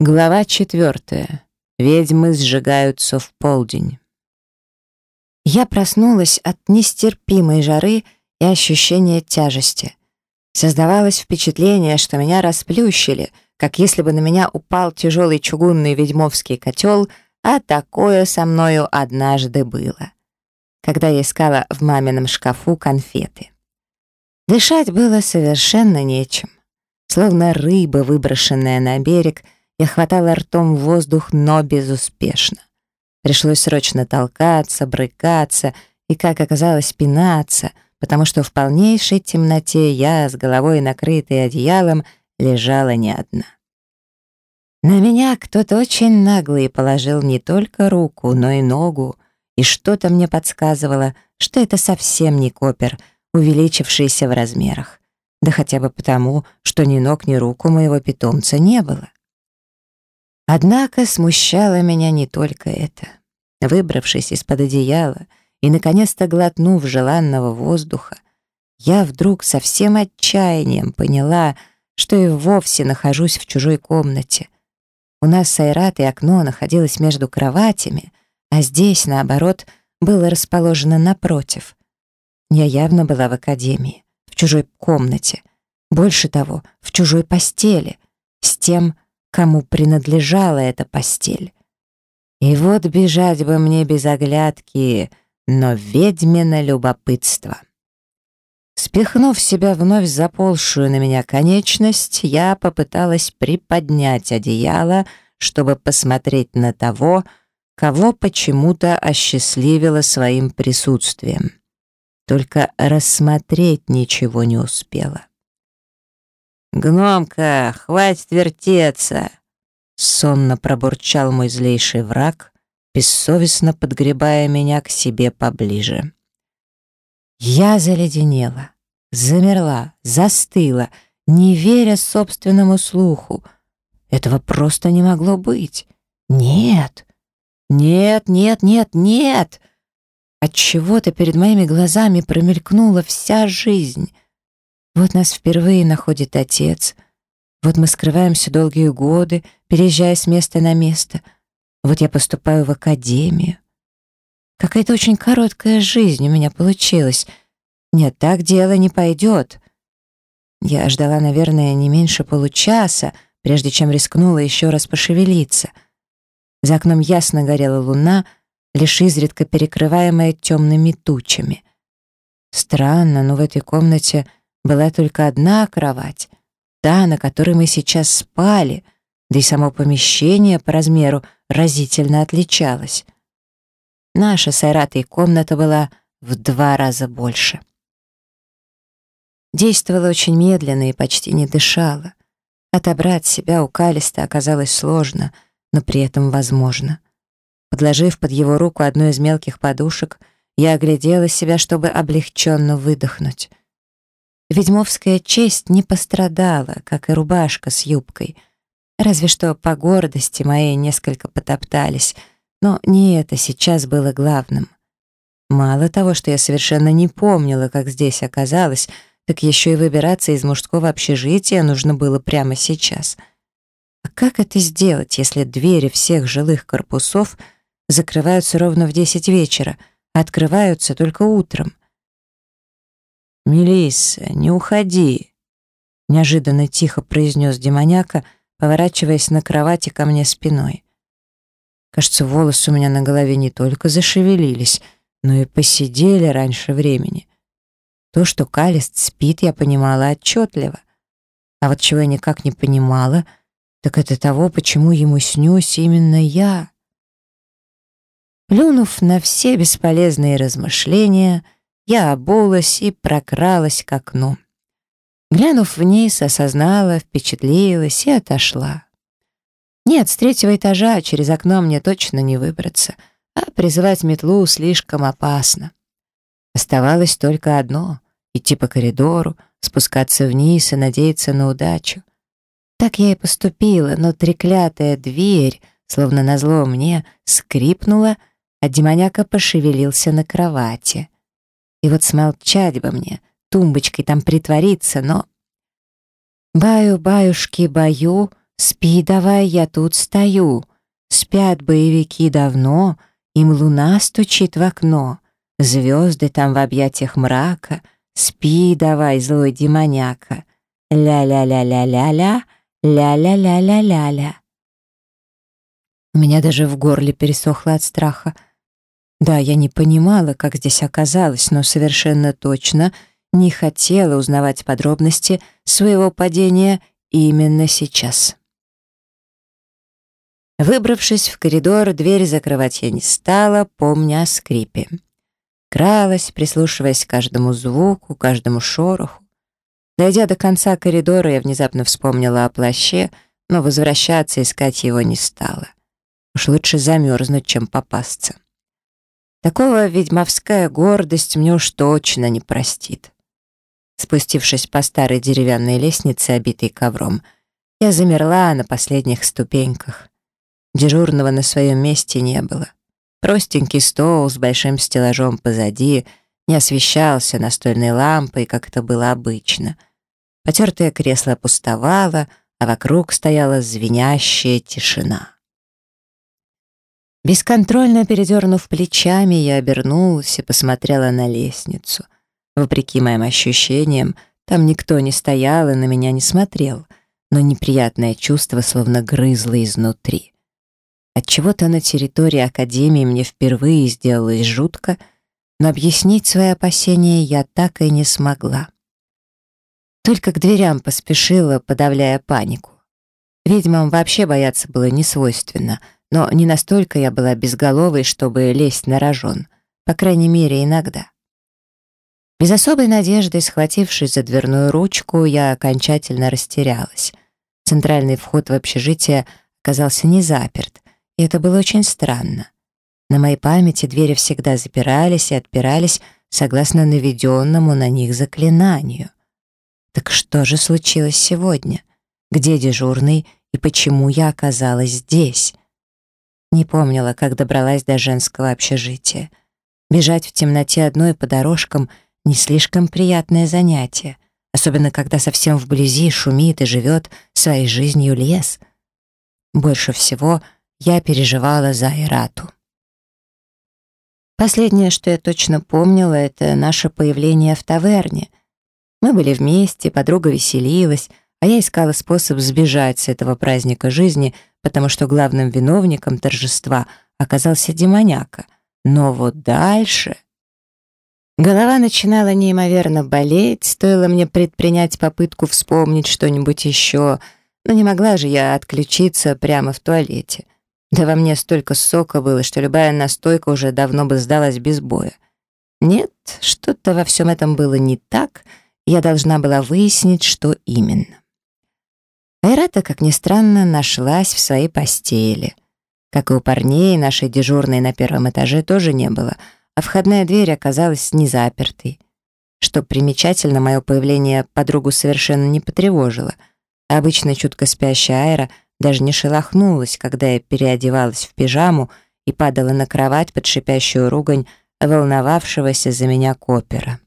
Глава четвертая. Ведьмы сжигаются в полдень. Я проснулась от нестерпимой жары и ощущения тяжести. Создавалось впечатление, что меня расплющили, как если бы на меня упал тяжелый чугунный ведьмовский котел, а такое со мною однажды было, когда я искала в мамином шкафу конфеты. Дышать было совершенно нечем. Словно рыба, выброшенная на берег — я хватала ртом воздух, но безуспешно. Пришлось срочно толкаться, брыкаться и, как оказалось, пинаться, потому что в полнейшей темноте я, с головой накрытой одеялом, лежала не одна. На меня кто-то очень наглый положил не только руку, но и ногу, и что-то мне подсказывало, что это совсем не копер, увеличившийся в размерах. Да хотя бы потому, что ни ног, ни рук у моего питомца не было. Однако смущало меня не только это. Выбравшись из-под одеяла и, наконец-то, глотнув желанного воздуха, я вдруг со всем отчаянием поняла, что и вовсе нахожусь в чужой комнате. У нас с Айратой окно находилось между кроватями, а здесь, наоборот, было расположено напротив. Я явно была в академии, в чужой комнате, больше того, в чужой постели, с тем, кому принадлежала эта постель. И вот бежать бы мне без оглядки, но ведьмино любопытство. Спихнув себя вновь заползшую на меня конечность, я попыталась приподнять одеяло, чтобы посмотреть на того, кого почему-то осчастливила своим присутствием. Только рассмотреть ничего не успела. «Гномка, хватит вертеться!» Сонно пробурчал мой злейший враг, бессовестно подгребая меня к себе поближе. Я заледенела, замерла, застыла, не веря собственному слуху. Этого просто не могло быть. Нет, нет, нет, нет, нет! Отчего-то перед моими глазами промелькнула вся жизнь — вот нас впервые находит отец. Вот мы скрываемся долгие годы, переезжая с места на место. Вот я поступаю в академию. Какая-то очень короткая жизнь у меня получилась. Нет, так дело не пойдет. Я ждала, наверное, не меньше получаса, прежде чем рискнула еще раз пошевелиться. За окном ясно горела луна, лишь изредка перекрываемая темными тучами. Странно, но в этой комнате была только одна кровать, та, на которой мы сейчас спали, да и само помещение по размеру разительно отличалось. Наша с Айратой комната была в два раза больше. Действовала очень медленно и почти не дышала. Отобрать себя у Калиста оказалось сложно, но при этом возможно. Подложив под его руку одну из мелких подушек, я оглядела себя, чтобы облегченно выдохнуть. Ведьмовская честь не пострадала, как и рубашка с юбкой. Разве что по гордости моей несколько потоптались, но не это сейчас было главным. Мало того, что я совершенно не помнила, как здесь оказалось, так еще и выбираться из мужского общежития нужно было прямо сейчас. А как это сделать, если двери всех жилых корпусов закрываются ровно в 10 вечера, а открываются только утром? «Мелисса, не уходи!» Неожиданно тихо произнес демоняка, поворачиваясь на кровати ко мне спиной. Кажется, волосы у меня на голове не только зашевелились, но и посидели раньше времени. То, что Калест спит, я понимала отчетливо. А вот чего я никак не понимала, так это того, почему ему снюсь именно я. Плюнув на все бесполезные размышления, я обулась и прокралась к окну. Глянув вниз, осознала, впечатлилась и отошла. Нет, с третьего этажа через окно мне точно не выбраться, а призывать метлу слишком опасно. Оставалось только одно — идти по коридору, спускаться вниз и надеяться на удачу. Так я и поступила, но треклятая дверь, словно назло мне, скрипнула, а демоняка пошевелился на кровати и вот смолчать бы мне, тумбочкой там притвориться, но... Баю, баюшки, баю, спи давай, я тут стою. Спят боевики давно, им луна стучит в окно. Звезды там в объятиях мрака, спи давай, злой демоняка. Ля-ля-ля-ля-ля-ля, ля-ля-ля-ля-ля-ля. У меня даже в горле пересохло от страха — да, я не понимала, как здесь оказалось, но совершенно точно не хотела узнавать подробности своего падения именно сейчас. Выбравшись в коридор, дверь закрывать я не стала, помня о скрипе. Кралась, прислушиваясь к каждому звуку, каждому шороху. Дойдя до конца коридора, я внезапно вспомнила о плаще, но возвращаться искать его не стала. Уж лучше замерзнуть, чем попасться. Такого ведьмовская гордость мне уж точно не простит. Спустившись по старой деревянной лестнице, обитой ковром, я замерла на последних ступеньках. Дежурного на своем месте не было. Простенький стол с большим стеллажом позади не освещался настольной лампой, как это было обычно. Потертое кресло пустовало, а вокруг стояла звенящая тишина. Бесконтрольно передернув плечами, я обернулась и посмотрела на лестницу. Вопреки моим ощущениям, там никто не стоял и на меня не смотрел, но неприятное чувство словно грызло изнутри. Отчего-то на территории Академии мне впервые сделалось жутко, но объяснить свои опасения я так и не смогла. Только к дверям поспешила, подавляя панику. Ведьмам вообще бояться было несвойственно но не настолько я была безголовой, чтобы лезть на рожон, по крайней мере, иногда. Без особой надежды, схватившись за дверную ручку, я окончательно растерялась. Центральный вход в общежитие оказался не заперт, и это было очень странно. На моей памяти двери всегда запирались и отпирались согласно наведенному на них заклинанию. Так что же случилось сегодня? Где дежурный и почему я оказалась здесь? Не помнила, как добралась до женского общежития. Бежать в темноте одной по дорожкам — не слишком приятное занятие, особенно когда совсем вблизи шумит и живет своей жизнью лес. Больше всего я переживала за Ирату. Последнее, что я точно помнила, это наше появление в таверне. Мы были вместе, подруга веселилась, а я искала способ сбежать с этого праздника жизни — потому что главным виновником торжества оказался демоняка. Но вот дальше... Голова начинала неимоверно болеть, стоило мне предпринять попытку вспомнить что-нибудь еще, но не могла же я отключиться прямо в туалете. Да во мне столько сока было, что любая настойка уже давно бы сдалась без боя. Нет, что-то во всем этом было не так, я должна была выяснить, что именно. Айрата, как ни странно, нашлась в своей постели. Как и у парней, нашей дежурной на первом этаже тоже не было, а входная дверь оказалась незапертой. Что примечательно, мое появление подругу совершенно не потревожило. Обычно чутко спящая Айра даже не шелохнулась, когда я переодевалась в пижаму и падала на кровать под шипящую ругань волновавшегося за меня копера.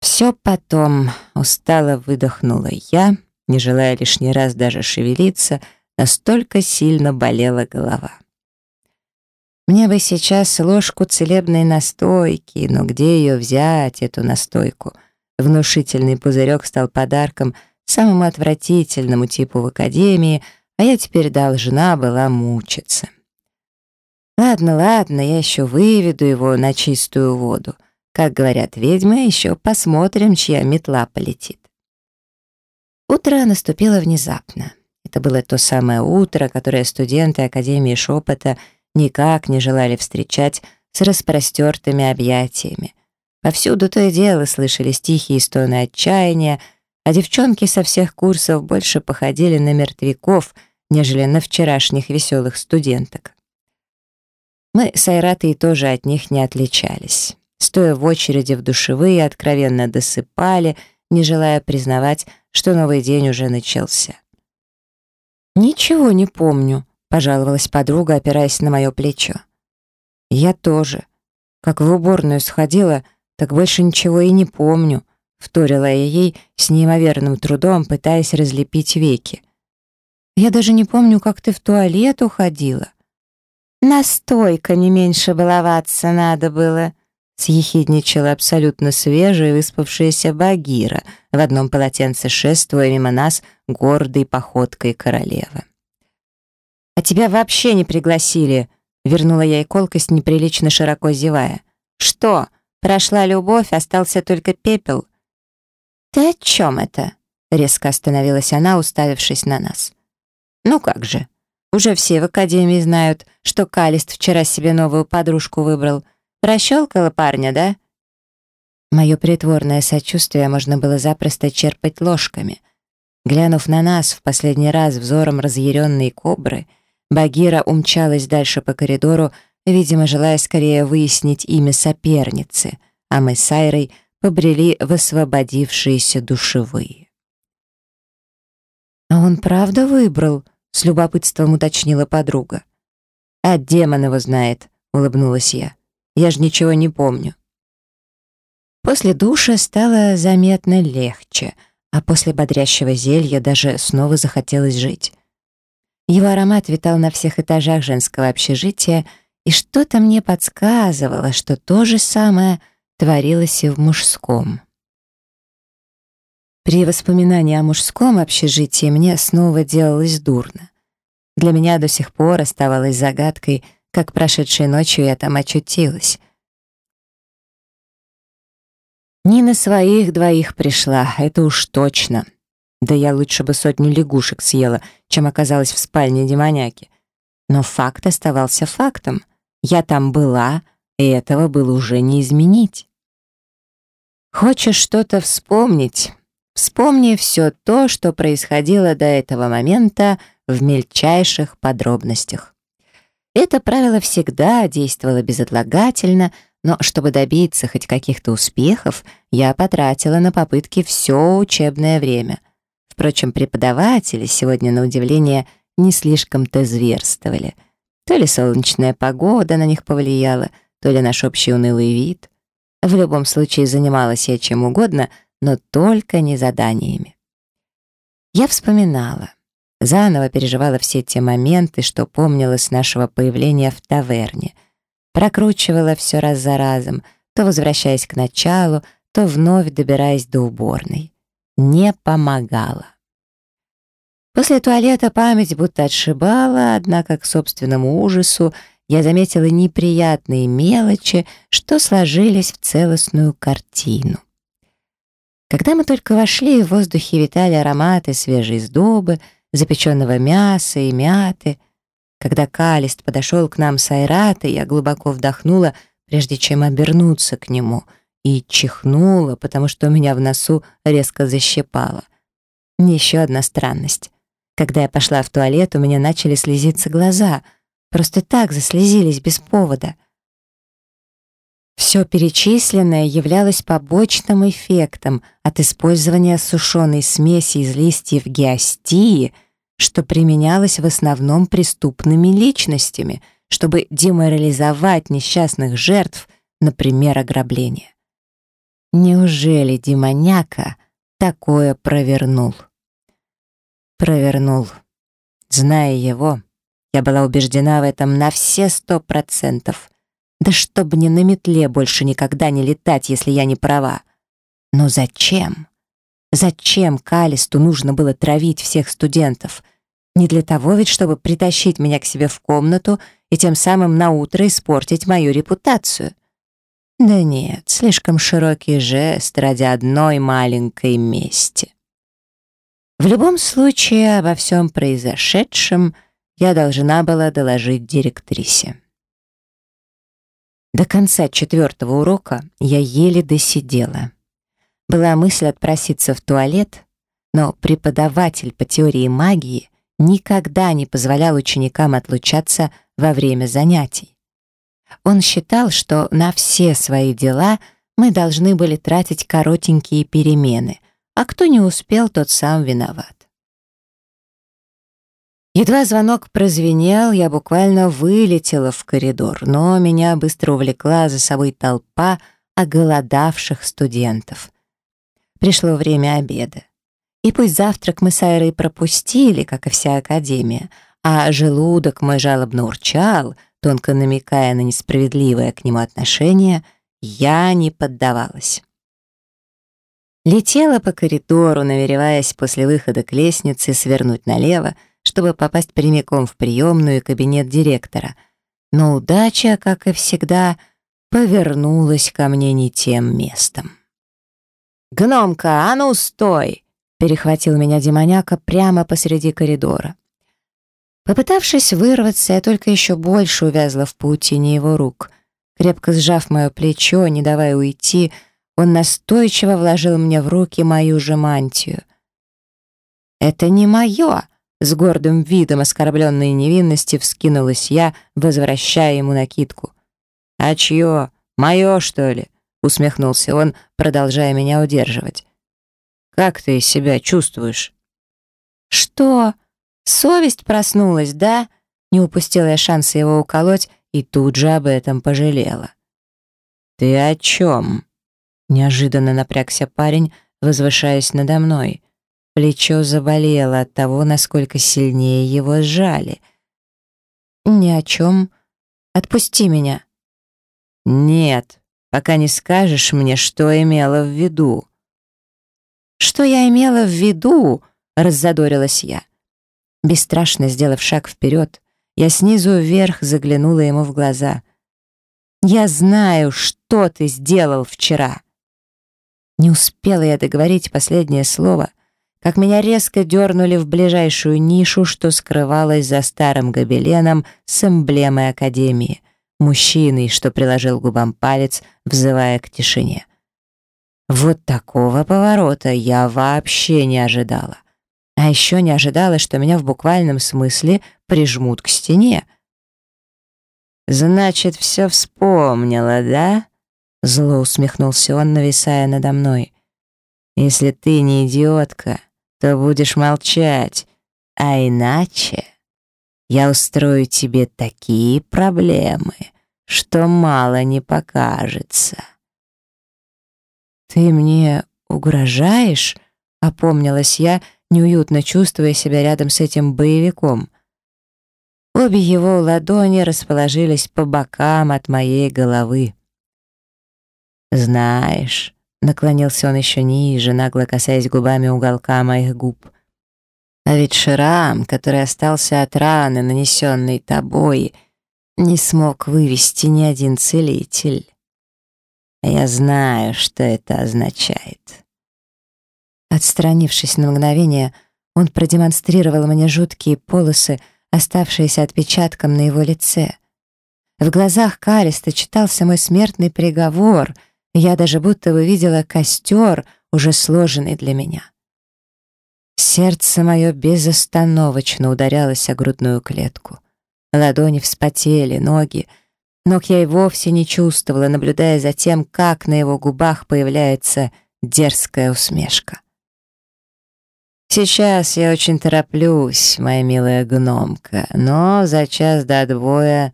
«Все потом», — устало выдохнула я, — не желая лишний раз даже шевелиться, настолько сильно болела голова. Мне бы сейчас ложку целебной настойки, но где ее взять, эту настойку? Внушительный пузырек стал подарком самому отвратительному типу в академии, а я теперь должна была мучиться. Ладно, ладно, я еще выведу его на чистую воду. Как говорят ведьмы, еще посмотрим, чья метла полетит. Утро наступило внезапно. Это было то самое утро, которое студенты Академии Шепота никак не желали встречать с распростертыми объятиями. Повсюду то и дело слышались тихие стоны отчаяния, а девчонки со всех курсов больше походили на мертвяков, нежели на вчерашних веселых студенток. Мы с Айратой тоже от них не отличались. Стоя в очереди в душевые, откровенно досыпали — не желая признавать, что новый день уже начался. «Ничего не помню», — пожаловалась подруга, опираясь на мое плечо. «Я тоже. Как в уборную сходила, так больше ничего и не помню», — вторила я ей с неимоверным трудом, пытаясь разлепить веки. «Я даже не помню, как ты в туалет уходила». «Настойка не меньше баловаться надо было», съехидничала абсолютно свежая выспавшаяся Багира в одном полотенце шествуя мимо нас гордой походкой королевы. «А тебя вообще не пригласили!» — вернула я и колкость, неприлично широко зевая. «Что? Прошла любовь, остался только пепел?» «Ты о чем это?» — резко остановилась она, уставившись на нас. «Ну как же!» Уже все в академии знают, что Калист вчера себе новую подружку выбрал. Прощелкала парня, да?» Мое притворное сочувствие можно было запросто черпать ложками. Глянув на нас в последний раз взором разъяренной кобры, Багира умчалась дальше по коридору, видимо, желая скорее выяснить имя соперницы, а мы с Айрой побрели в освободившиеся душевые. «А он правда выбрал?» — с любопытством уточнила подруга. «А демон его знает», — улыбнулась я. Я же ничего не помню. После душа стало заметно легче, а после бодрящего зелья даже снова захотелось жить. Его аромат витал на всех этажах женского общежития, и что-то мне подсказывало, что то же самое творилось и в мужском. При воспоминании о мужском общежитии мне снова делалось дурно. Для меня до сих пор оставалось загадкой — как прошедшей ночью я там очутилась. Не на своих двоих пришла, это уж точно. Да я лучше бы сотню лягушек съела, чем оказалась в спальне демоняки. Но факт оставался фактом. Я там была, и этого было уже не изменить. Хочешь что-то вспомнить? Вспомни все то, что происходило до этого момента в мельчайших подробностях. Это правило всегда действовало безотлагательно, но чтобы добиться хоть каких-то успехов, я потратила на попытки все учебное время. Впрочем, преподаватели сегодня, на удивление, не слишком-то зверствовали. То ли солнечная погода на них повлияла, то ли наш общий унылый вид. В любом случае, занималась я чем угодно, но только не заданиями. Я вспоминала заново переживала все те моменты, что помнила нашего появления в таверне. Прокручивала все раз за разом, то возвращаясь к началу, то вновь добираясь до уборной. Не помогала. После туалета память будто отшибала, однако к собственному ужасу я заметила неприятные мелочи, что сложились в целостную картину. Когда мы только вошли, в воздухе витали ароматы свежей сдобы — запеченного мяса и мяты. Когда Калист подошел к нам с Айратой, я глубоко вдохнула, прежде чем обернуться к нему, и чихнула, потому что у меня в носу резко защипало. Еще одна странность. Когда я пошла в туалет, у меня начали слезиться глаза. Просто так заслезились, без повода — все перечисленное являлось побочным эффектом от использования сушеной смеси из листьев геостии, что применялось в основном преступными личностями, чтобы деморализовать несчастных жертв, например, ограбления. Неужели демоняка такое провернул? Провернул. Зная его, я была убеждена в этом на все сто процентов. Да чтобы не на метле больше никогда не летать, если я не права. Но зачем? Зачем Калисту нужно было травить всех студентов? Не для того ведь, чтобы притащить меня к себе в комнату и тем самым наутро испортить мою репутацию. Да нет, слишком широкий жест ради одной маленькой мести. В любом случае, обо всем произошедшем я должна была доложить директрисе. До конца четвертого урока я еле досидела. Была мысль отпроситься в туалет, но преподаватель по теории магии никогда не позволял ученикам отлучаться во время занятий. Он считал, что на все свои дела мы должны были тратить коротенькие перемены, а кто не успел, тот сам виноват. Едва звонок прозвенел, я буквально вылетела в коридор, но меня быстро увлекла за собой толпа оголодавших студентов. Пришло время обеда. И пусть завтрак мы с Айрой пропустили, как и вся академия, а желудок мой жалобно урчал, тонко намекая на несправедливое к нему отношение, я не поддавалась. Летела по коридору, намереваясь после выхода к лестнице свернуть налево, чтобы попасть прямиком в приемную и кабинет директора. Но удача, как и всегда, повернулась ко мне не тем местом. «Гномка, а ну стой!» — перехватил меня демоняка прямо посреди коридора. Попытавшись вырваться, я только еще больше увязла в паутине его рук. Крепко сжав мое плечо, не давая уйти, он настойчиво вложил мне в руки мою же мантию. «Это не мое!» С гордым видом оскорбленной невинности вскинулась я, возвращая ему накидку. «А чье? Мое, что ли?» — усмехнулся он, продолжая меня удерживать. «Как ты себя чувствуешь?» «Что? Совесть проснулась, да?» Не упустила я шанса его уколоть и тут же об этом пожалела. «Ты о чем?» Неожиданно напрягся парень, возвышаясь надо мной. Плечо заболело от того, насколько сильнее его сжали. «Ни о чем. Отпусти меня». «Нет, пока не скажешь мне, что имела в виду». «Что я имела в виду?» — раззадорилась я. Бесстрашно сделав шаг вперед, я снизу вверх заглянула ему в глаза. «Я знаю, что ты сделал вчера!» Не успела я договорить последнее слово, как меня резко дернули в ближайшую нишу, что скрывалась за старым гобеленом с эмблемой Академии, мужчиной, что приложил губам палец, взывая к тишине. Вот такого поворота я вообще не ожидала. А еще не ожидала, что меня в буквальном смысле прижмут к стене. «Значит, все вспомнила, да?» Зло усмехнулся он, нависая надо мной. «Если ты не идиотка, то будешь молчать, а иначе я устрою тебе такие проблемы, что мало не покажется». «Ты мне угрожаешь?» — опомнилась я, неуютно чувствуя себя рядом с этим боевиком. Обе его ладони расположились по бокам от моей головы. «Знаешь, Наклонился он еще ниже, нагло касаясь губами уголка моих губ. А ведь шрам, который остался от раны, нанесенной тобой, не смог вывести ни один целитель. Я знаю, что это означает. Отстранившись на мгновение, он продемонстрировал мне жуткие полосы, оставшиеся отпечатком на его лице. В глазах Калиста читался мой смертный приговор — я даже будто бы видела костер, уже сложенный для меня. Сердце мое безостановочно ударялось о грудную клетку. Ладони вспотели, ноги. Ног я и вовсе не чувствовала, наблюдая за тем, как на его губах появляется дерзкая усмешка. «Сейчас я очень тороплюсь, моя милая гномка, но за час до двое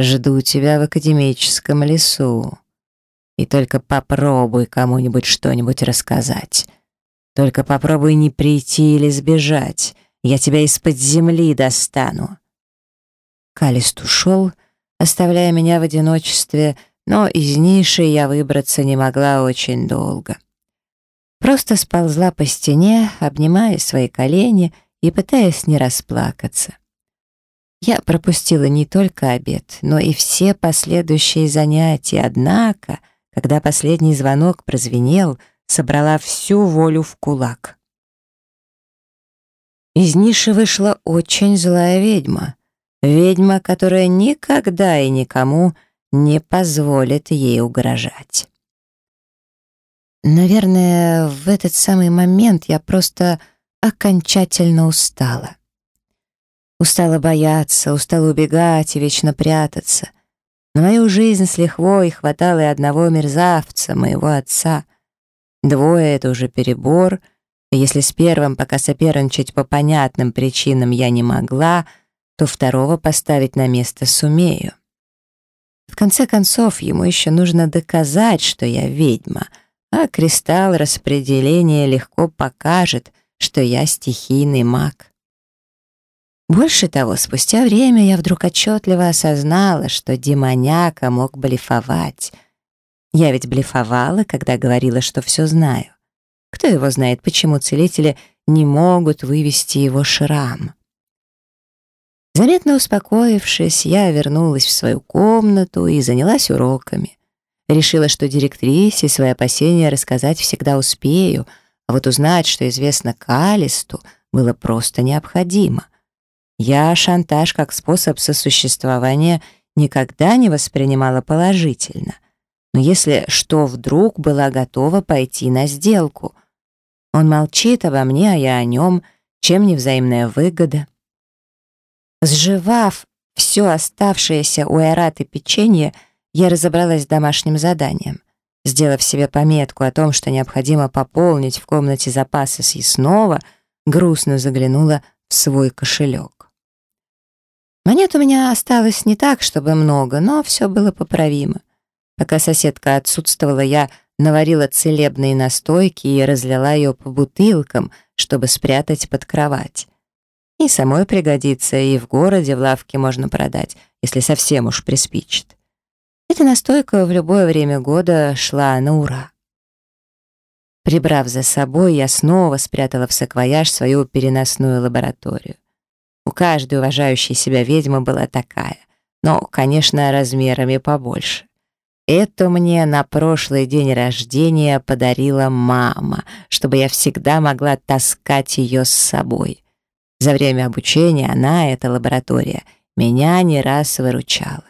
жду тебя в академическом лесу. И только попробуй кому-нибудь что-нибудь рассказать. Только попробуй не прийти или сбежать. Я тебя из-под земли достану». Калист ушел, оставляя меня в одиночестве, но из ниши я выбраться не могла очень долго. Просто сползла по стене, обнимая свои колени и пытаясь не расплакаться. Я пропустила не только обед, но и все последующие занятия, однако — когда последний звонок прозвенел, собрала всю волю в кулак. Из ниши вышла очень злая ведьма. Ведьма, которая никогда и никому не позволит ей угрожать. Наверное, в этот самый момент я просто окончательно устала. Устала бояться, устала убегать и вечно прятаться мою жизнь с лихвой хватало и одного мерзавца, моего отца. Двое — это уже перебор. И если с первым пока соперничать по понятным причинам я не могла, то второго поставить на место сумею. В конце концов, ему еще нужно доказать, что я ведьма, а кристалл распределения легко покажет, что я стихийный маг. Больше того, спустя время я вдруг отчетливо осознала, что демоняка мог блефовать. Я ведь блефовала, когда говорила, что все знаю. Кто его знает, почему целители не могут вывести его шрам? Заметно успокоившись, я вернулась в свою комнату и занялась уроками. Решила, что директрисе свои опасения рассказать всегда успею, а вот узнать, что известно Калисту, было просто необходимо — я шантаж как способ сосуществования никогда не воспринимала положительно. Но если что вдруг была готова пойти на сделку? Он молчит обо мне, а я о нем. Чем не взаимная выгода? Сживав все оставшееся у Эраты печенье, я разобралась с домашним заданием. Сделав себе пометку о том, что необходимо пополнить в комнате запасы съестного, грустно заглянула в свой кошелек. Монет у меня осталось не так, чтобы много, но все было поправимо. Пока соседка отсутствовала, я наварила целебные настойки и разлила ее по бутылкам, чтобы спрятать под кровать. И самой пригодится, и в городе в лавке можно продать, если совсем уж приспичит. Эта настойка в любое время года шла на ура. Прибрав за собой, я снова спрятала в саквояж свою переносную лабораторию. У каждой уважающей себя ведьмы была такая, но, конечно, размерами побольше. Это мне на прошлый день рождения подарила мама, чтобы я всегда могла таскать ее с собой. За время обучения она, эта лаборатория, меня не раз выручала.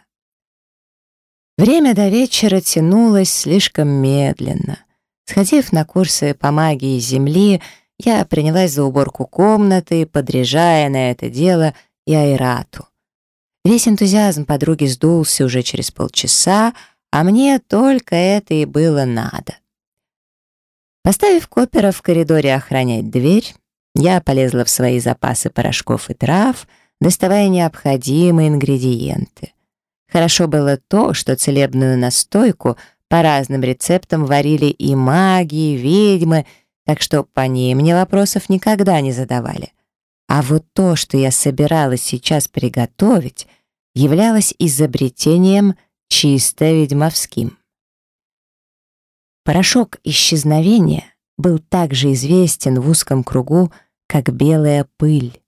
Время до вечера тянулось слишком медленно. Сходив на курсы по магии Земли, я принялась за уборку комнаты, подряжая на это дело и Яйрату. Весь энтузиазм подруги сдулся уже через полчаса, а мне только это и было надо. Поставив Копера в коридоре охранять дверь, я полезла в свои запасы порошков и трав, доставая необходимые ингредиенты. Хорошо было то, что целебную настойку по разным рецептам варили и маги, и ведьмы, так что по ней мне вопросов никогда не задавали. А вот то, что я собиралась сейчас приготовить, являлось изобретением чисто ведьмовским. Порошок исчезновения был также известен в узком кругу, как белая пыль.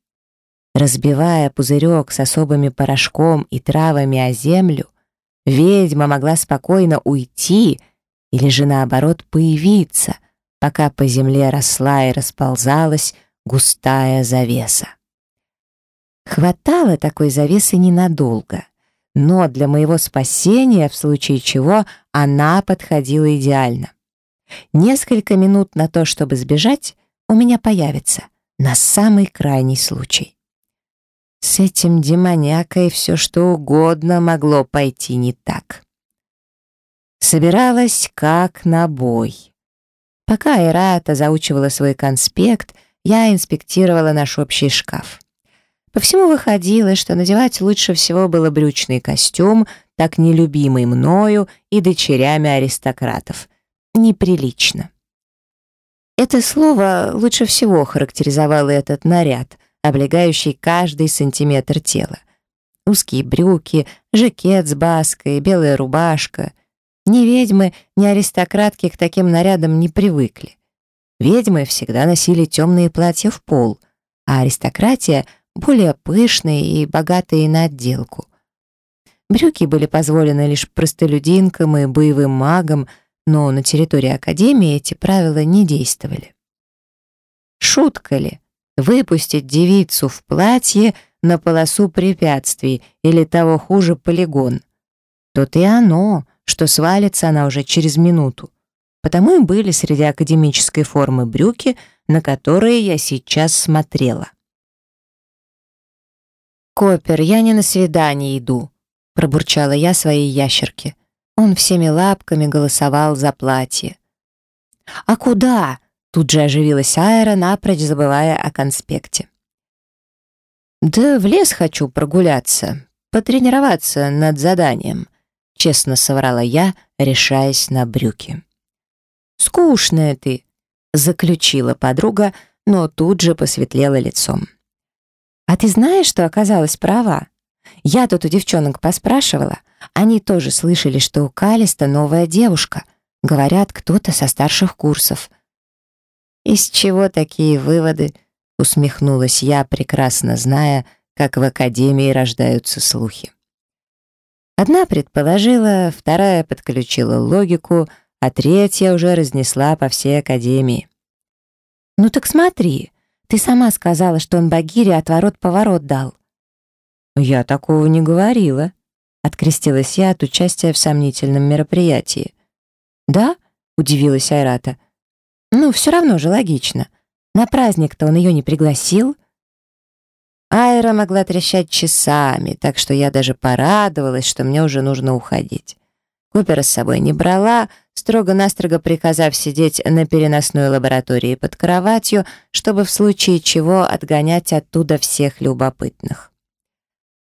Разбивая пузырек с особыми порошком и травами о землю, ведьма могла спокойно уйти или же наоборот появиться — пока по земле росла и расползалась густая завеса. Хватало такой завесы ненадолго, но для моего спасения, в случае чего, она подходила идеально. Несколько минут на то, чтобы сбежать, у меня появится на самый крайний случай. С этим демонякой все что угодно могло пойти не так. Собиралась как на бой. Пока Ира дозаучивала свой конспект, я инспектировала наш общий шкаф. По всему выходило, что надевать лучше всего было брючный костюм, так нелюбимый мною и дочерями аристократов. Неприлично. Это слово лучше всего характеризовало этот наряд, облегающий каждый сантиметр тела. Узкие брюки, жакет с баской, белая рубашка, ни ведьмы, ни аристократки к таким нарядам не привыкли. Ведьмы всегда носили темные платья в пол, а аристократия — более пышные и богатые на отделку. Брюки были позволены лишь простолюдинкам и боевым магам, но на территории Академии эти правила не действовали. Шутка ли выпустить девицу в платье на полосу препятствий или того хуже полигон? То и оно, что свалится она уже через минуту. Потому и были среди академической формы брюки, на которые я сейчас смотрела. «Копер, я не на свидание иду», — пробурчала я своей ящерке. Он всеми лапками голосовал за платье. «А куда?» — тут же оживилась Айра, напрочь забывая о конспекте. «Да в лес хочу прогуляться, потренироваться над заданием», честно соврала я, решаясь на брюки. «Скучная ты», — заключила подруга, но тут же посветлела лицом. «А ты знаешь, что оказалась права? Я тут у девчонок поспрашивала. Они тоже слышали, что у Калиста новая девушка. Говорят, кто-то со старших курсов». «Из чего такие выводы?» — усмехнулась я, прекрасно зная, как в академии рождаются слухи. Одна предположила, вторая подключила логику, а третья уже разнесла по всей академии. «Ну так смотри, ты сама сказала, что он Багире отворот-поворот дал». «Я такого не говорила», — открестилась я от участия в сомнительном мероприятии. «Да?» — удивилась Айрата. «Ну, все равно же логично. На праздник-то он ее не пригласил». Айра могла трещать часами, так что я даже порадовалась, что мне уже нужно уходить. Купера с собой не брала, строго-настрого приказав сидеть на переносной лаборатории под кроватью, чтобы в случае чего отгонять оттуда всех любопытных.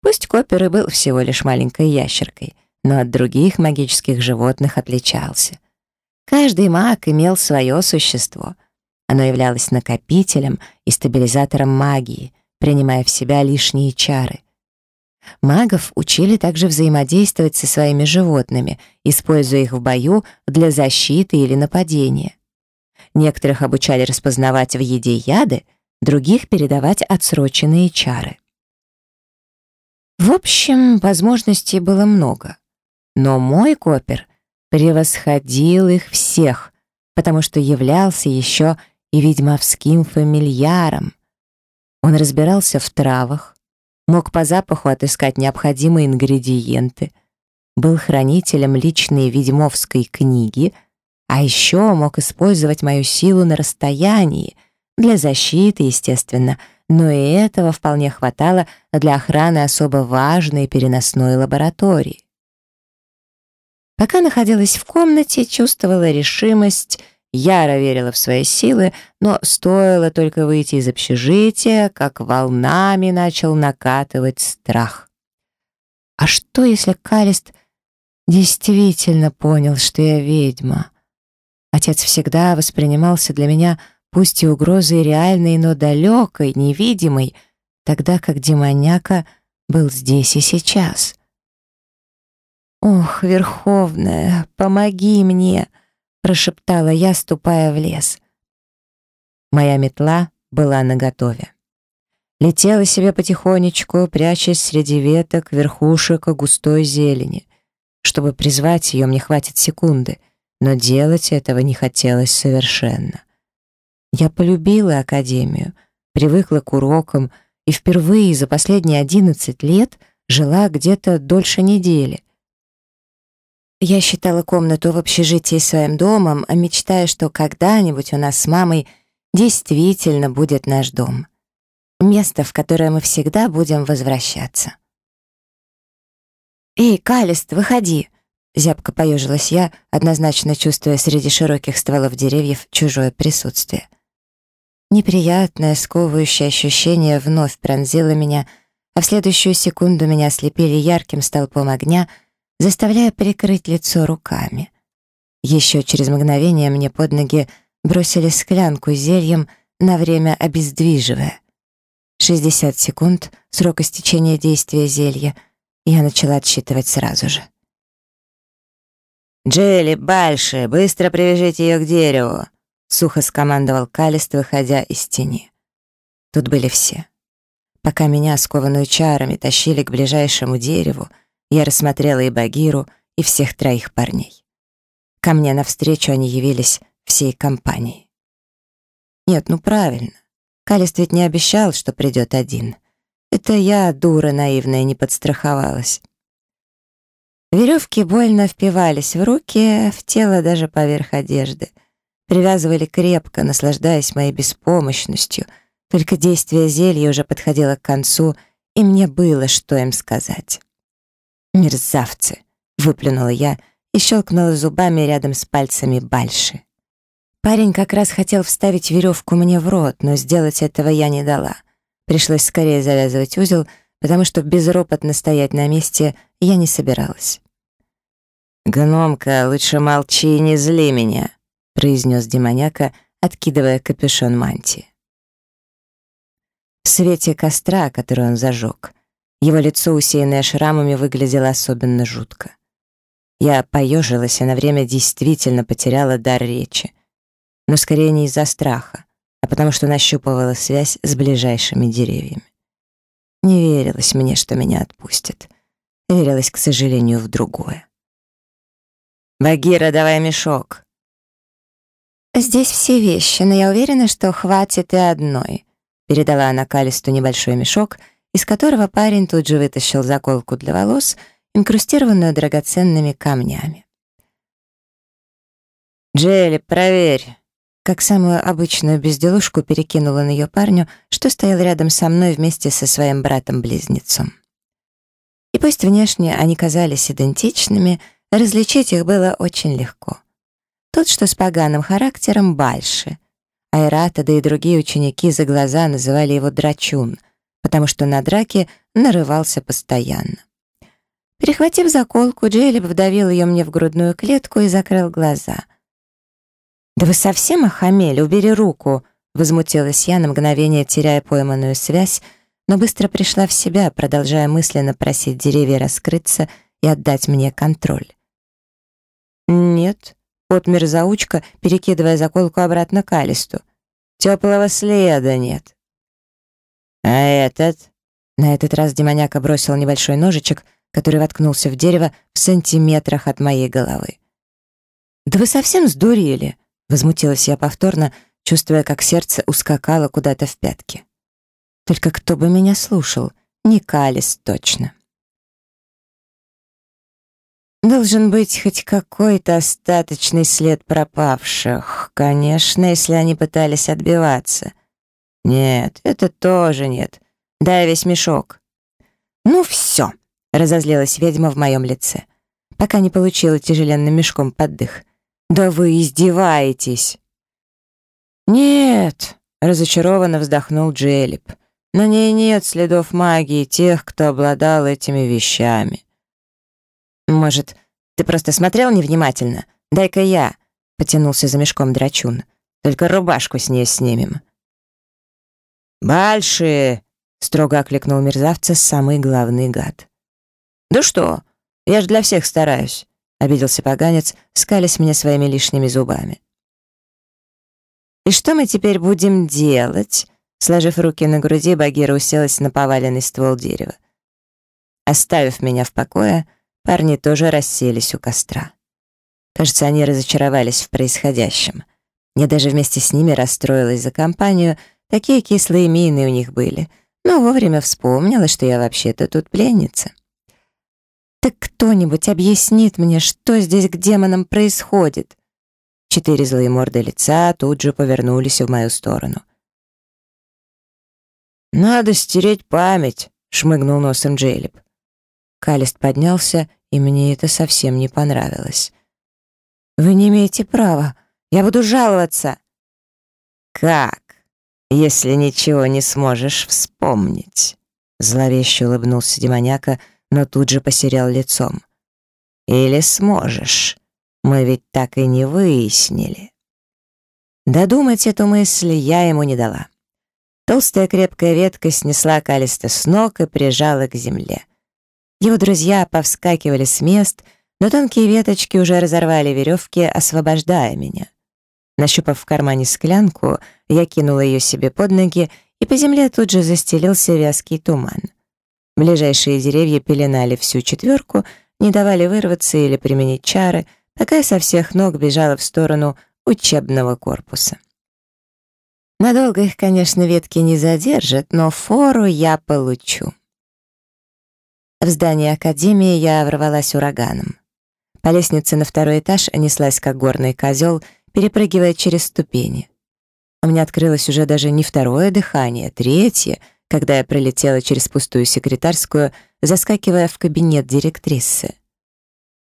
Пусть Коппер и был всего лишь маленькой ящеркой, но от других магических животных отличался. Каждый маг имел свое существо. Оно являлось накопителем и стабилизатором магии — принимая в себя лишние чары. Магов учили также взаимодействовать со своими животными, используя их в бою для защиты или нападения. Некоторых обучали распознавать в еде яды, других передавать отсроченные чары. В общем, возможностей было много. Но мой копер превосходил их всех, потому что являлся еще и ведьмовским фамильяром — он разбирался в травах, мог по запаху отыскать необходимые ингредиенты, был хранителем личной ведьмовской книги, а еще мог использовать мою силу на расстоянии, для защиты, естественно, но и этого вполне хватало для охраны особо важной переносной лаборатории. Пока находилась в комнате, чувствовала решимость — я верила в свои силы, но стоило только выйти из общежития, как волнами начал накатывать страх. А что, если Калист действительно понял, что я ведьма? Отец всегда воспринимался для меня пусть и угрозой реальной, но далекой, невидимой, тогда как демоняка был здесь и сейчас. «Ох, Верховная, помоги мне!» прошептала я, ступая в лес. Моя метла была наготове. Летела себе потихонечку, прячась среди веток, верхушек и густой зелени. Чтобы призвать ее, мне хватит секунды, но делать этого не хотелось совершенно. Я полюбила академию, привыкла к урокам и впервые за последние 11 лет жила где-то дольше недели, я считала комнату в общежитии своим домом, а мечтая, что когда-нибудь у нас с мамой действительно будет наш дом. Место, в которое мы всегда будем возвращаться. «Эй, Калист, выходи!» Зябко поежилась я, однозначно чувствуя среди широких стволов деревьев чужое присутствие. Неприятное, сковывающее ощущение вновь пронзило меня, а в следующую секунду меня ослепили ярким столпом огня — заставляя прикрыть лицо руками. Еще через мгновение мне под ноги бросили склянку с зельем, на время обездвиживая. 60 секунд, срок истечения действия зелья, я начала отсчитывать сразу же. Джелли, больше! Быстро привяжите ее к дереву!» — сухо скомандовал Калист, выходя из тени. Тут были все. Пока меня, скованную чарами, тащили к ближайшему дереву — я рассмотрела и Багиру, и всех троих парней. Ко мне навстречу они явились всей компанией. Нет, ну правильно. Калист ведь не обещал, что придет один. Это я, дура наивная, не подстраховалась. Веревки больно впивались в руки, в тело даже поверх одежды. Привязывали крепко, наслаждаясь моей беспомощностью. Только действие зелья уже подходило к концу, и мне было, что им сказать. «Мерзавцы!» — выплюнула я и щелкнула зубами рядом с пальцами Бальши. Парень как раз хотел вставить веревку мне в рот, но сделать этого я не дала. Пришлось скорее завязывать узел, потому что безропотно стоять на месте я не собиралась. «Гномка, лучше молчи и не зли меня», — произнес демоняка, откидывая капюшон мантии. В свете костра, который он зажег, его лицо, усеянное шрамами, выглядело особенно жутко. Я поежилась и на время действительно потеряла дар речи. Но скорее не из-за страха, а потому что нащупывала связь с ближайшими деревьями. Не верилось мне, что меня отпустят. Верилось, к сожалению, в другое. «Багира, давай мешок!» «Здесь все вещи, но я уверена, что хватит и одной», — передала она Калисту небольшой мешок — из которого парень тут же вытащил заколку для волос, инкрустированную драгоценными камнями. «Джелли, проверь!» Как самую обычную безделушку перекинула на ее парню, что стоял рядом со мной вместе со своим братом-близнецом. И пусть внешне они казались идентичными, различить их было очень легко. Тот, что с поганым характером, больше. Айрата, да и другие ученики за глаза называли его «драчун», потому что на драке нарывался постоянно. Перехватив заколку, Джейлеб вдавил ее мне в грудную клетку и закрыл глаза. «Да вы совсем охамели? Убери руку!» Возмутилась я на мгновение, теряя пойманную связь, но быстро пришла в себя, продолжая мысленно просить деревья раскрыться и отдать мне контроль. «Нет», — отмер заучка, перекидывая заколку обратно к Алисту. «Теплого следа нет». А этот? На этот раз демоняка бросил небольшой ножичек, который воткнулся в дерево в сантиметрах от моей головы. «Да вы совсем сдурели!» — возмутилась я повторно, чувствуя, как сердце ускакало куда-то в пятки. «Только кто бы меня слушал? Не Калис точно!» Должен быть хоть какой-то остаточный след пропавших, конечно, если они пытались отбиваться. Нет, это тоже нет. Дай весь мешок. Ну все, разозлилась ведьма в моем лице, пока не получила тяжеленным мешком поддых. Да вы издеваетесь. Нет, разочарованно вздохнул Джелеп. На ней нет следов магии тех, кто обладал этими вещами. Может, ты просто смотрел невнимательно? Дай-ка я, потянулся за мешком драчун. Только рубашку с ней снимем. Большие — строго окликнул мерзавца самый главный гад. «Да что? Я же для всех стараюсь!» — обиделся поганец, скались мне своими лишними зубами. «И что мы теперь будем делать?» Сложив руки на груди, Багира уселась на поваленный ствол дерева. Оставив меня в покое, парни тоже расселись у костра. Кажется, они разочаровались в происходящем. Я даже вместе с ними расстроилась за компанию — такие кислые мины у них были, но ну, вовремя вспомнила, что я вообще-то тут пленница. «Так кто-нибудь объяснит мне, что здесь к демонам происходит?» Четыре злые морды лица тут же повернулись в мою сторону. «Надо стереть память», — шмыгнул носом Джейлип. Калист поднялся, и мне это совсем не понравилось. «Вы не имеете права. Я буду жаловаться». «Как?» «Если ничего не сможешь вспомнить», — зловеще улыбнулся демоняка, но тут же посерял лицом. «Или сможешь. Мы ведь так и не выяснили». Додумать эту мысль я ему не дала. Толстая крепкая ветка снесла Калиста с ног и прижала к земле. Его друзья повскакивали с мест, но тонкие веточки уже разорвали веревки, освобождая меня. Нащупав в кармане склянку, я кинула ее себе под ноги, и по земле тут же застелился вязкий туман. Ближайшие деревья пеленали всю четверку, не давали вырваться или применить чары, такая со всех ног бежала в сторону учебного корпуса. Надолго их, конечно, ветки не задержат, но фору я получу. В здание Академии я ворвалась ураганом. По лестнице на второй этаж неслась, как горный козел, перепрыгивая через ступени. У меня открылось уже даже не второе дыхание, а третье, когда я пролетела через пустую секретарскую, заскакивая в кабинет директрисы.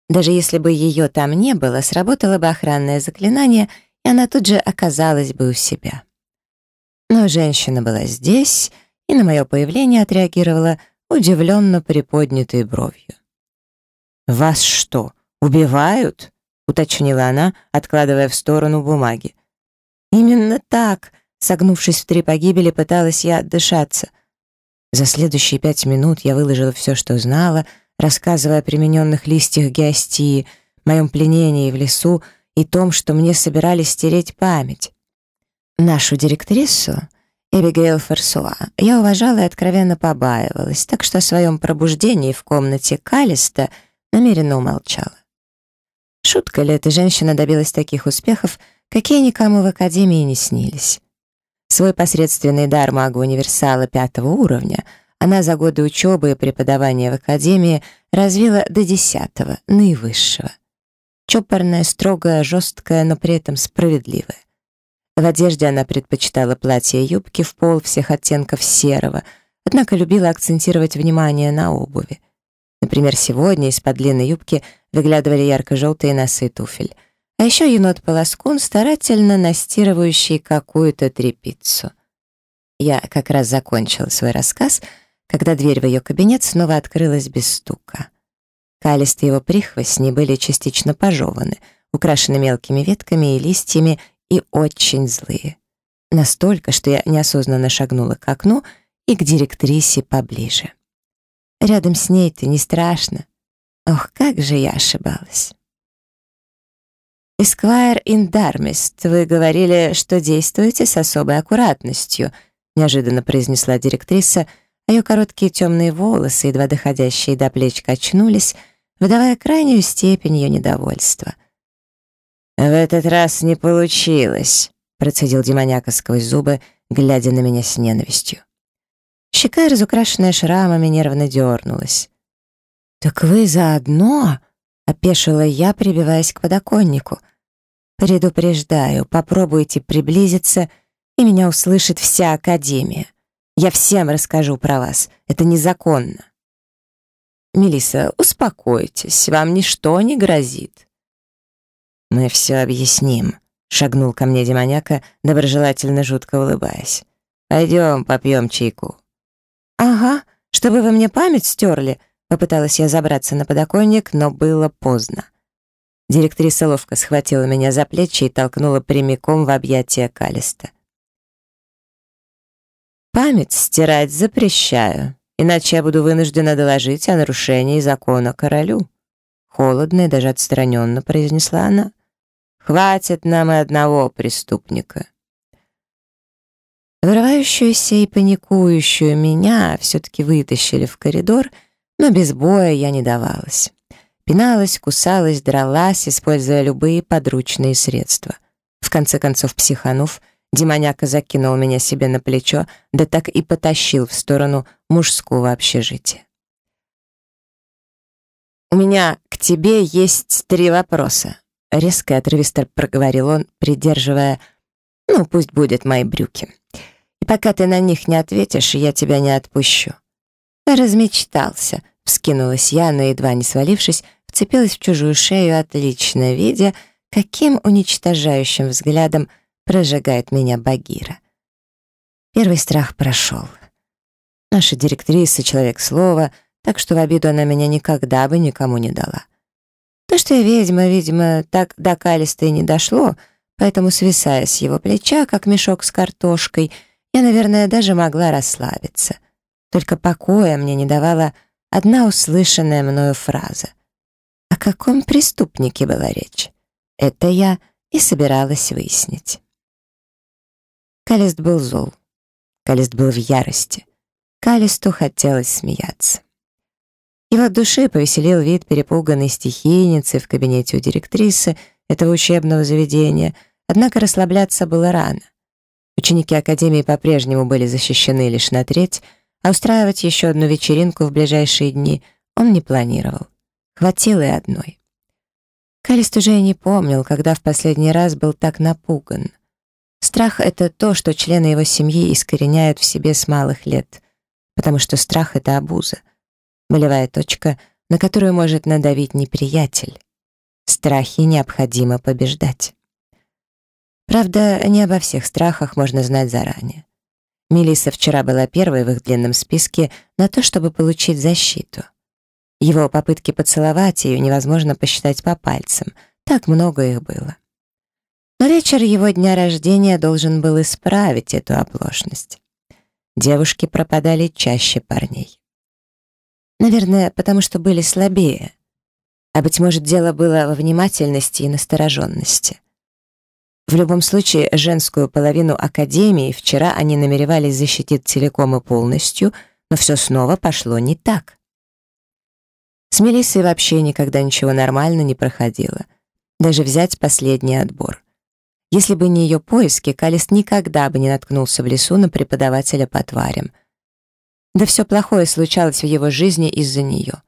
Даже если бы ее там не было, сработало бы охранное заклинание, и она тут же оказалась бы у себя. Но женщина была здесь и на мое появление отреагировала удивленно приподнятой бровью. «Вас что, убивают?» уточнила она, откладывая в сторону бумаги. «Именно так!» — согнувшись в три погибели, пыталась я отдышаться. За следующие пять минут я выложила все, что знала, рассказывая о примененных листьях геостии, моем пленении в лесу и том, что мне собирались стереть память. Нашу директрису, Эбигейл Ферсуа, я уважала и откровенно побаивалась, так что о своем пробуждении в комнате Калиста намеренно умолчала. Шутка ли эта женщина добилась таких успехов, какие никому в Академии не снились. Свой посредственный дар мага-универсала пятого уровня она за годы учебы и преподавания в Академии развила до десятого, наивысшего. Чопорная, строгая, жесткая, но при этом справедливая. В одежде она предпочитала платья и юбки в пол всех оттенков серого, однако любила акцентировать внимание на обуви — Например, сегодня из-под длинной юбки выглядывали ярко-желтые носы туфель. А еще енот-полоскун, старательно настирывающий какую-то трепицу. Я как раз закончила свой рассказ, когда дверь в ее кабинет снова открылась без стука. Калисты его прихвостни были частично пожеваны, украшены мелкими ветками и листьями и очень злые. Настолько, что я неосознанно шагнула к окну и к директрисе поближе. Рядом с ней ты не страшно. Ох, как же я ошибалась. «Эсквайр Индармист, вы говорили, что действуете с особой аккуратностью», неожиданно произнесла директриса, а ее короткие темные волосы, едва доходящие до плеч, качнулись, выдавая крайнюю степень ее недовольства. «В этот раз не получилось», — процедил демоняка сквозь зубы, глядя на меня с ненавистью. Щека разукрашенная шрамами нервно дернулась. «Так вы заодно?» — опешила я, прибиваясь к подоконнику. «Предупреждаю, попробуйте приблизиться, и меня услышит вся Академия. Я всем расскажу про вас. Это незаконно». Мелиса, успокойтесь, вам ничто не грозит». «Мы все объясним», — шагнул ко мне демоняка, доброжелательно жутко улыбаясь. «Пойдем попьем чайку». «Ага, чтобы вы мне память стерли», Попыталась я забраться на подоконник, но было поздно. Директриса ловко схватила меня за плечи и толкнула прямиком в объятия Калиста. «Память стирать запрещаю, иначе я буду вынуждена доложить о нарушении закона королю», холодно и даже отстраненно произнесла она. «Хватит нам и одного преступника». Вырывающуюся и паникующую меня все-таки вытащили в коридор, но без боя я не давалась. Пиналась, кусалась, дралась, используя любые подручные средства. В конце концов, психанув, демоняка закинул меня себе на плечо, да так и потащил в сторону мужского общежития. «У меня к тебе есть три вопроса», — резко отрывисто проговорил он, придерживая, «ну, пусть будет мои брюки». И пока ты на них не ответишь, я тебя не отпущу». «Да размечтался», — вскинулась я, но, едва не свалившись, вцепилась в чужую шею, отлично видя, каким уничтожающим взглядом прожигает меня Багира. Первый страх прошел. Наша директриса — человек слова, так что в обиду она меня никогда бы никому не дала. То, что я ведьма, видимо, так до Калиста и не дошло, поэтому, свисая с его плеча, как мешок с картошкой — я, наверное, даже могла расслабиться. Только покоя мне не давала одна услышанная мною фраза. О каком преступнике была речь? Это я и собиралась выяснить. Калист был зол. Калист был в ярости. Калисту хотелось смеяться. Его от души повеселил вид перепуганной стихийницы в кабинете у директрисы этого учебного заведения, однако расслабляться было рано. Ученики Академии по-прежнему были защищены лишь на треть, а устраивать еще одну вечеринку в ближайшие дни он не планировал. Хватило и одной. Калист уже и не помнил, когда в последний раз был так напуган. Страх — это то, что члены его семьи искореняют в себе с малых лет, потому что страх — это обуза, болевая точка, на которую может надавить неприятель. Страхи необходимо побеждать. Правда, не обо всех страхах можно знать заранее. Мелисса вчера была первой в их длинном списке на то, чтобы получить защиту. Его попытки поцеловать ее невозможно посчитать по пальцам, так много их было. Но вечер его дня рождения должен был исправить эту оплошность. Девушки пропадали чаще парней. Наверное, потому что были слабее. А быть может, дело было во внимательности и настороженности. В любом случае, женскую половину Академии вчера они намеревались защитить целиком и полностью, но все снова пошло не так. С Мелиссой вообще никогда ничего нормально не проходило. Даже взять последний отбор. Если бы не ее поиски, Калист никогда бы не наткнулся в лесу на преподавателя по тварям. Да все плохое случалось в его жизни из-за нее.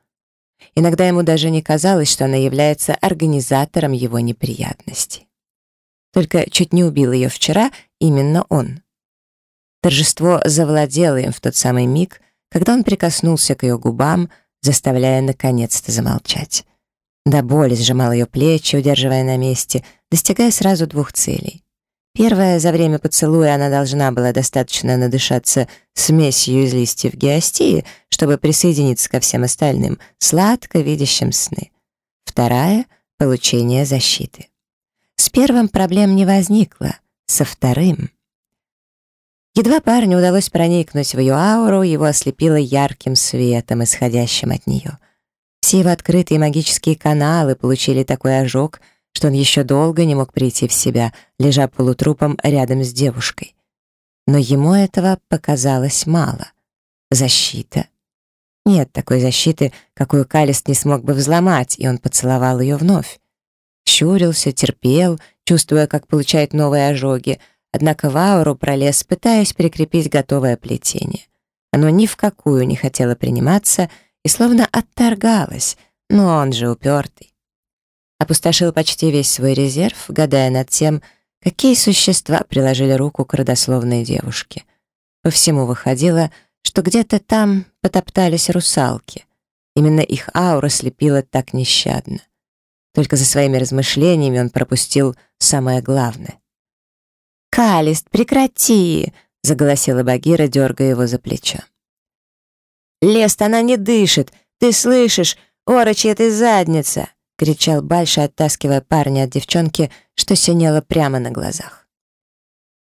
Иногда ему даже не казалось, что она является организатором его неприятностей. Только чуть не убил ее вчера именно он. Торжество завладело им в тот самый миг, когда он прикоснулся к ее губам, заставляя наконец-то замолчать. До боли сжимал ее плечи, удерживая на месте, достигая сразу двух целей. первая за время поцелуя она должна была достаточно надышаться смесью из листьев геостии, чтобы присоединиться ко всем остальным, сладко видящим сны. Вторая — получение защиты. С первым проблем не возникло, со вторым. Едва парню удалось проникнуть в ее ауру, его ослепило ярким светом, исходящим от нее. Все его открытые магические каналы получили такой ожог, что он еще долго не мог прийти в себя, лежа полутрупом рядом с девушкой. Но ему этого показалось мало. Защита. Нет такой защиты, какую Калист не смог бы взломать, и он поцеловал ее вновь щурился, терпел, чувствуя, как получает новые ожоги, однако Вауру пролез, пытаясь прикрепить готовое плетение. Оно ни в какую не хотело приниматься и словно отторгалось, но он же упертый. Опустошил почти весь свой резерв, гадая над тем, какие существа приложили руку к родословной девушке. По всему выходило, что где-то там потоптались русалки. Именно их аура слепила так нещадно. Только за своими размышлениями он пропустил самое главное. «Калист, прекрати!» — заголосила Багира, дергая его за плечо. «Лест, она не дышит! Ты слышишь? Орочи, этой задница!» — кричал Бальша, оттаскивая парня от девчонки, что синело прямо на глазах.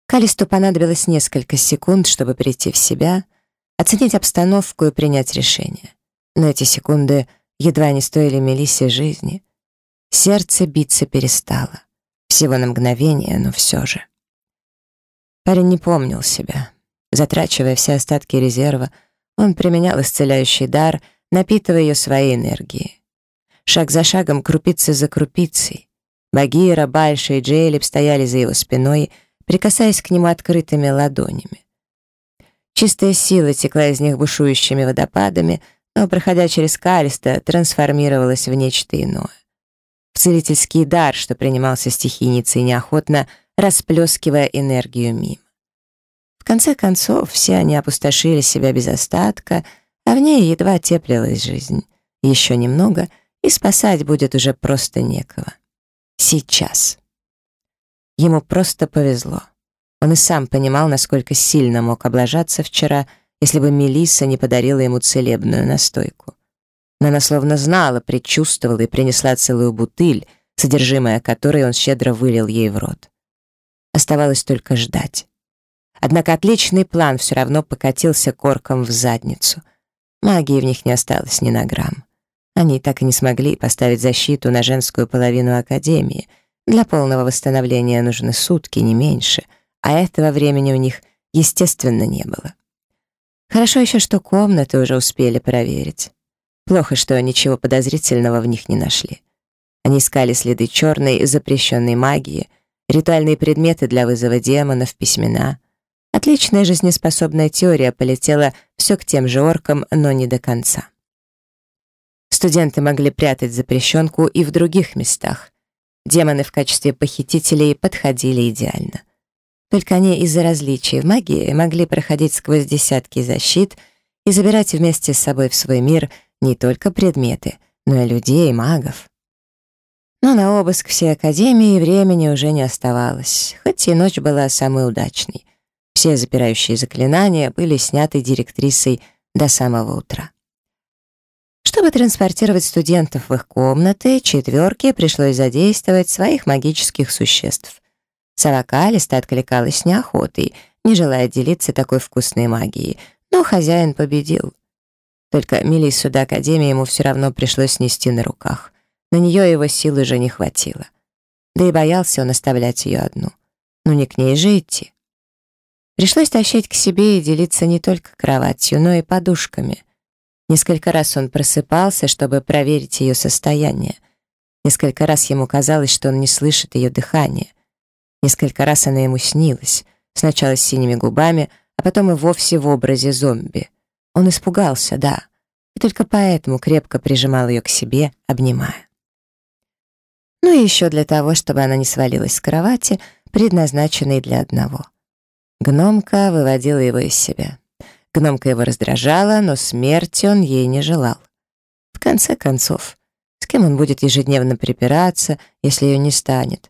Калисту понадобилось несколько секунд, чтобы прийти в себя, оценить обстановку и принять решение. Но эти секунды едва не стоили Мелиссе жизни — Сердце биться перестало. Всего на мгновение, но все же. Парень не помнил себя. Затрачивая все остатки резерва, он применял исцеляющий дар, напитывая ее своей энергией. Шаг за шагом, крупица за крупицей. Багира, Бальша и Джейлип стояли за его спиной, прикасаясь к нему открытыми ладонями. Чистая сила текла из них бушующими водопадами, но, проходя через Калиста, трансформировалась в нечто иное целительский дар, что принимался стихийницей неохотно, расплескивая энергию мимо. В конце концов, все они опустошили себя без остатка, а в ней едва теплилась жизнь. Еще немного, и спасать будет уже просто некого. Сейчас. Ему просто повезло. Он и сам понимал, насколько сильно мог облажаться вчера, если бы Мелисса не подарила ему целебную настойку. Нана словно знала, предчувствовала и принесла целую бутыль, содержимое которой он щедро вылил ей в рот. Оставалось только ждать. Однако отличный план все равно покатился корком в задницу. Магии в них не осталось ни на грамм. Они так и не смогли поставить защиту на женскую половину Академии. Для полного восстановления нужны сутки, не меньше, а этого времени у них, естественно, не было. Хорошо еще, что комнаты уже успели проверить. Плохо, что ничего подозрительного в них не нашли. Они искали следы черной и запрещенной магии, ритуальные предметы для вызова демонов, письмена. Отличная жизнеспособная теория полетела все к тем же оркам, но не до конца. Студенты могли прятать запрещенку и в других местах. Демоны в качестве похитителей подходили идеально. Только они из-за различий в магии могли проходить сквозь десятки защит и забирать вместе с собой в свой мир не только предметы, но и людей и магов. Но на обыск всей Академии времени уже не оставалось, хоть и ночь была самой удачной. Все запирающие заклинания были сняты директрисой до самого утра. Чтобы транспортировать студентов в их комнаты, четверке пришлось задействовать своих магических существ. Сова Калиста откликалась неохотой, не желая делиться такой вкусной магией, но хозяин победил — только Эмилий сюда к академии ему все равно пришлось нести на руках. На нее его силы же не хватило. Да и боялся он оставлять ее одну. Ну не к ней же идти. Пришлось тащить к себе и делиться не только кроватью, но и подушками. Несколько раз он просыпался, чтобы проверить ее состояние. Несколько раз ему казалось, что он не слышит ее дыхания. Несколько раз она ему снилась, сначала с синими губами, а потом и вовсе в образе зомби. Он испугался, да, и только поэтому крепко прижимал ее к себе, обнимая. Ну и еще для того, чтобы она не свалилась с кровати, предназначенной для одного. Гномка выводила его из себя. Гномка его раздражала, но смерти он ей не желал. В конце концов, с кем он будет ежедневно припираться, если ее не станет?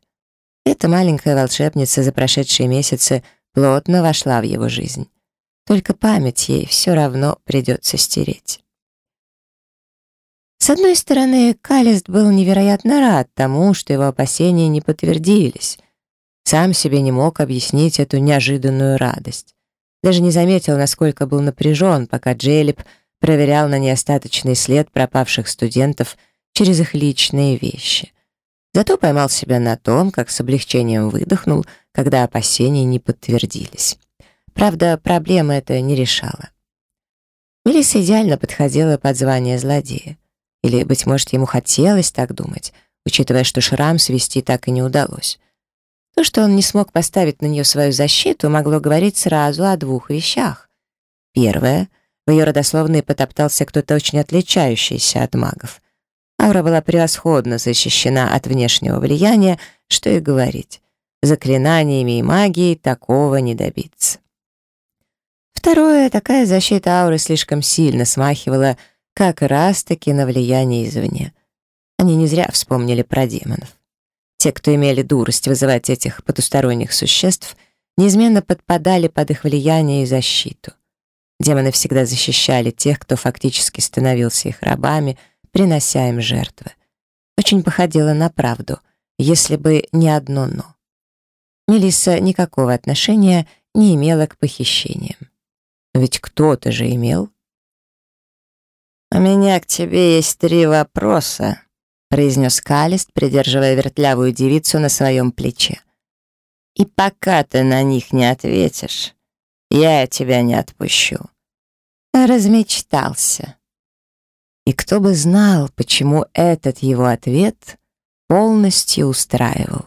Эта маленькая волшебница за прошедшие месяцы плотно вошла в его жизнь. Только память ей все равно придется стереть. С одной стороны, Калест был невероятно рад тому, что его опасения не подтвердились. Сам себе не мог объяснить эту неожиданную радость. Даже не заметил, насколько был напряжен, пока Джелеб проверял на неостаточный след пропавших студентов через их личные вещи. Зато поймал себя на том, как с облегчением выдохнул, когда опасения не подтвердились. Правда, проблема это не решала. Мелисса идеально подходила под звание злодея. Или, быть может, ему хотелось так думать, учитывая, что шрам свести так и не удалось. То, что он не смог поставить на нее свою защиту, могло говорить сразу о двух вещах. Первое — в ее родословной потоптался кто-то очень отличающийся от магов. Аура была превосходно защищена от внешнего влияния, что и говорить. Заклинаниями и магией такого не добиться. Второе, такая защита ауры слишком сильно смахивала как раз-таки на влияние извне. Они не зря вспомнили про демонов. Те, кто имели дурость вызывать этих потусторонних существ, неизменно подпадали под их влияние и защиту. Демоны всегда защищали тех, кто фактически становился их рабами, принося им жертвы. Очень походило на правду, если бы не одно «но». Мелисса никакого отношения не имела к похищениям. Ведь кто-то же имел. «У меня к тебе есть три вопроса», — произнес Калист, придерживая вертлявую девицу на своем плече. «И пока ты на них не ответишь, я тебя не отпущу». Размечтался. И кто бы знал, почему этот его ответ полностью устраивал.